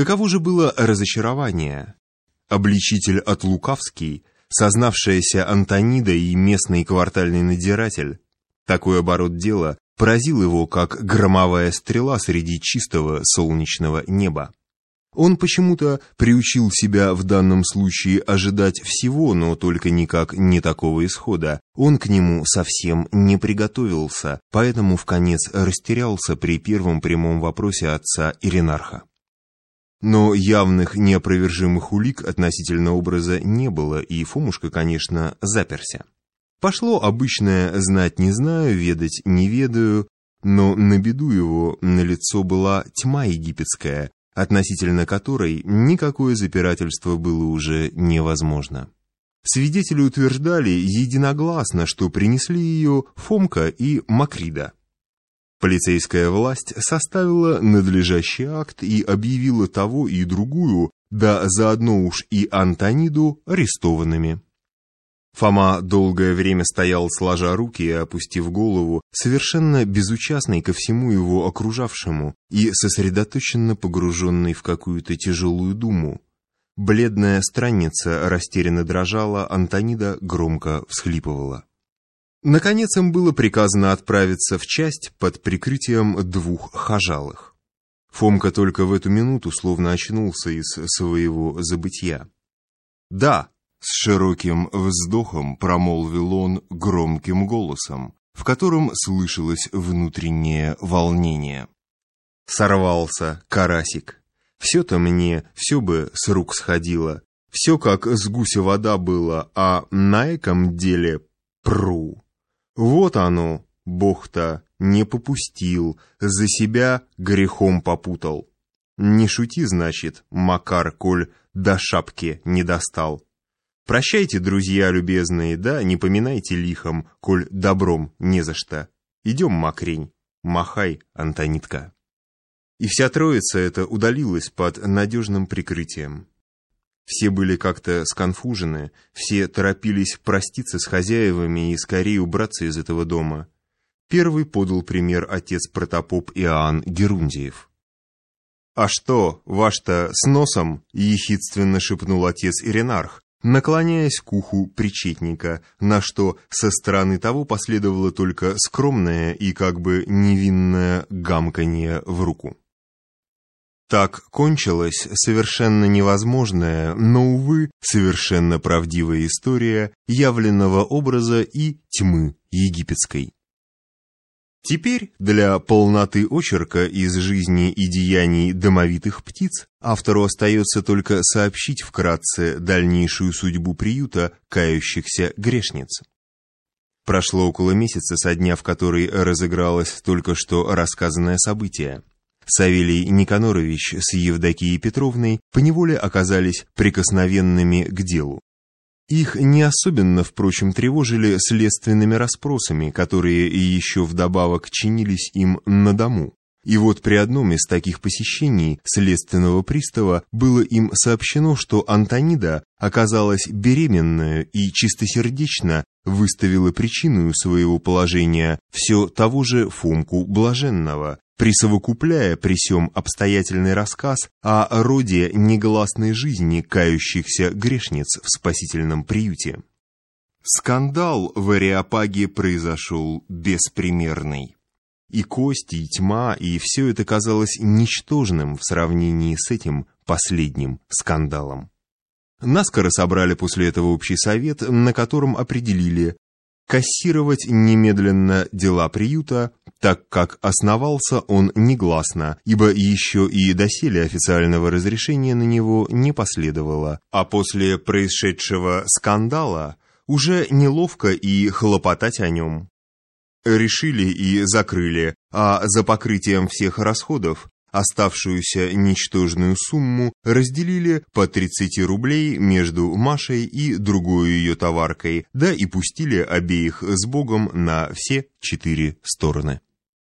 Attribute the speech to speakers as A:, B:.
A: Каково же было разочарование? Обличитель от Лукавский, сознавшаяся Антонида и местный квартальный надзиратель. Такой оборот дела поразил его, как громовая стрела среди чистого солнечного неба. Он почему-то приучил себя в данном случае ожидать всего, но только никак не такого исхода. Он к нему совсем не приготовился, поэтому в конец растерялся при первом прямом вопросе отца Иринарха. Но явных неопровержимых улик относительно образа не было, и Фомушка, конечно, заперся. Пошло обычное «знать не знаю, ведать не ведаю», но на беду его на лицо была тьма египетская, относительно которой никакое запирательство было уже невозможно. Свидетели утверждали единогласно, что принесли ее Фомка и Макрида. Полицейская власть составила надлежащий акт и объявила того и другую, да заодно уж и Антониду, арестованными. Фома долгое время стоял сложа руки и опустив голову, совершенно безучастный ко всему его окружавшему и сосредоточенно погруженный в какую-то тяжелую думу. Бледная странница растерянно дрожала, Антонида громко всхлипывала. Наконец им было приказано отправиться в часть под прикрытием двух хажалых. Фомка только в эту минуту словно очнулся из своего забытья. «Да!» С широким вздохом промолвил он громким голосом, в котором слышалось внутреннее волнение. Сорвался карасик. Все-то мне, все бы с рук сходило. Все как с гуся вода было, а на эком деле пру. Вот оно, Бог-то не попустил, за себя грехом попутал. Не шути, значит, Макар, коль до шапки не достал. Прощайте, друзья любезные, да не поминайте лихом, коль добром не за что. Идем, Макрень, махай, Антонитка. И вся троица эта удалилась под надежным прикрытием. Все были как-то сконфужены, все торопились проститься с хозяевами и скорее убраться из этого дома. Первый подал пример отец протопоп Иоанн Герундиев. «А что, ваш-то с носом?» — ехидственно шепнул отец Иринарх, наклоняясь к уху причетника, на что со стороны того последовало только скромное и как бы невинное гамканье в руку. Так кончилась совершенно невозможная, но, увы, совершенно правдивая история явленного образа и тьмы египетской. Теперь для полноты очерка из жизни и деяний домовитых птиц автору остается только сообщить вкратце дальнейшую судьбу приюта кающихся грешниц. Прошло около месяца со дня, в который разыгралось только что рассказанное событие. Савелий Никанорович с Евдокией Петровной поневоле оказались прикосновенными к делу. Их не особенно, впрочем, тревожили следственными расспросами, которые еще вдобавок чинились им на дому. И вот при одном из таких посещений следственного пристава было им сообщено, что Антонида оказалась беременная и чистосердечно выставила причину своего положения все того же Фомку Блаженного, присовокупляя при сём обстоятельный рассказ о роде негласной жизни кающихся грешниц в спасительном приюте. Скандал в Ариапаге произошел беспримерный. И кости, и тьма, и все это казалось ничтожным в сравнении с этим последним скандалом. Наскоро собрали после этого общий совет, на котором определили, кассировать немедленно дела приюта, так как основался он негласно, ибо еще и доселе официального разрешения на него не последовало, а после происшедшего скандала уже неловко и хлопотать о нем. Решили и закрыли, а за покрытием всех расходов Оставшуюся ничтожную сумму разделили по 30 рублей между Машей и другой ее товаркой, да и пустили обеих с Богом на все четыре стороны.